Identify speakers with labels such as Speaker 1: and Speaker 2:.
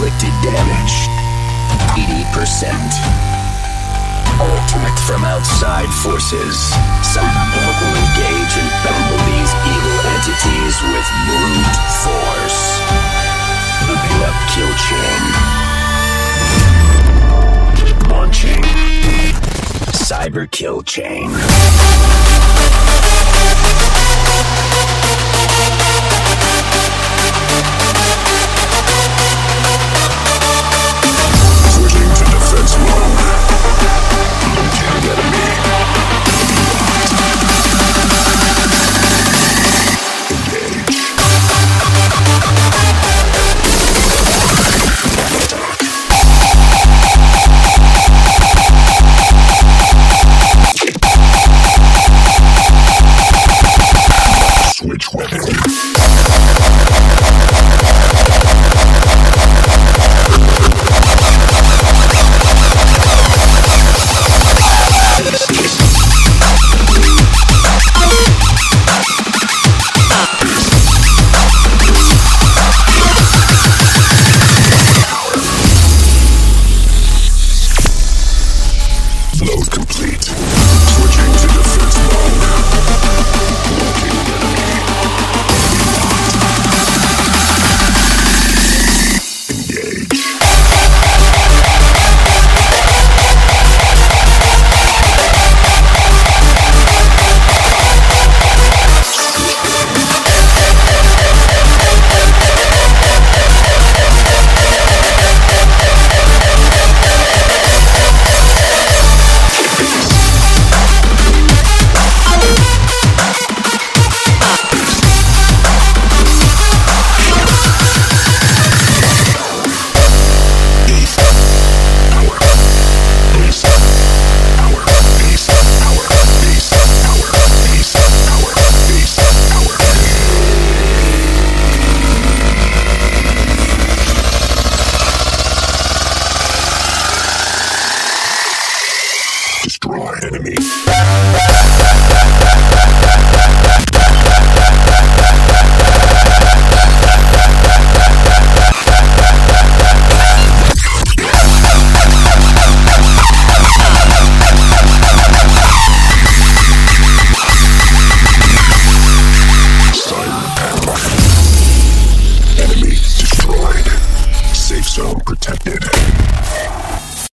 Speaker 1: inflicted damage 80%. Attack from outside forces. Cyberpunk will engage and battle these evil entities with brute force. Looking up kill chain. Launching. Cyber kill chain. enemy. Enemy destroyed. Safe zone protected.